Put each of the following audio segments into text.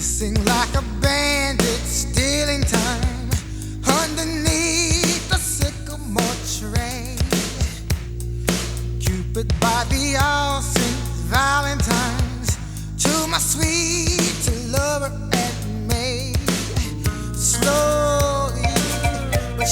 Sing like a bandit, stealing time underneath the sycamore tree. Cupid by the Valentine's to my sweet lover and maid. Slowly but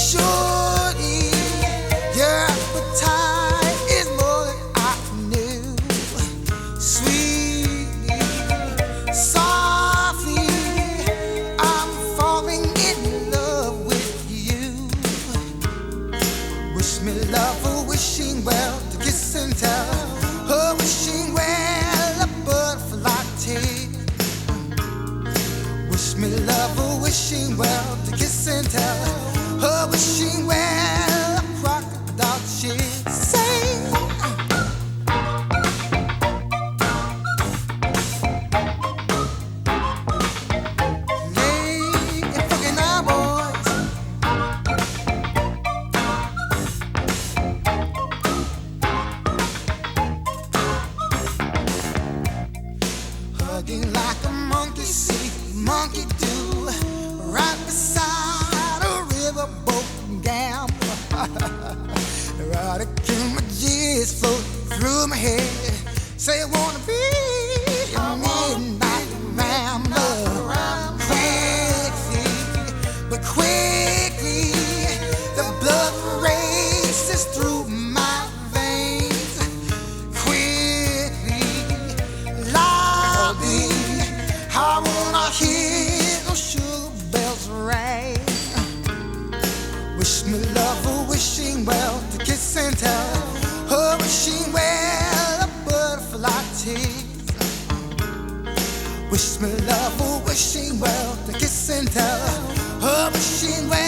Wish love, a wishing well, to kiss and tell. Wishing well, a crocodile. Hugging like a monkey see, monkey do, float through my head. Say I wanna be midnight. Quickly, but quickly, the blood races through my veins. Quickly, loudly, I wanna hear those sugar bells ring. Wish me love, wishing well, to kiss and tell. A wishing well, Wish me love, a wishing well, to kiss and tell. A oh, wishing well,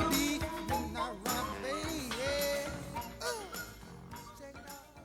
You.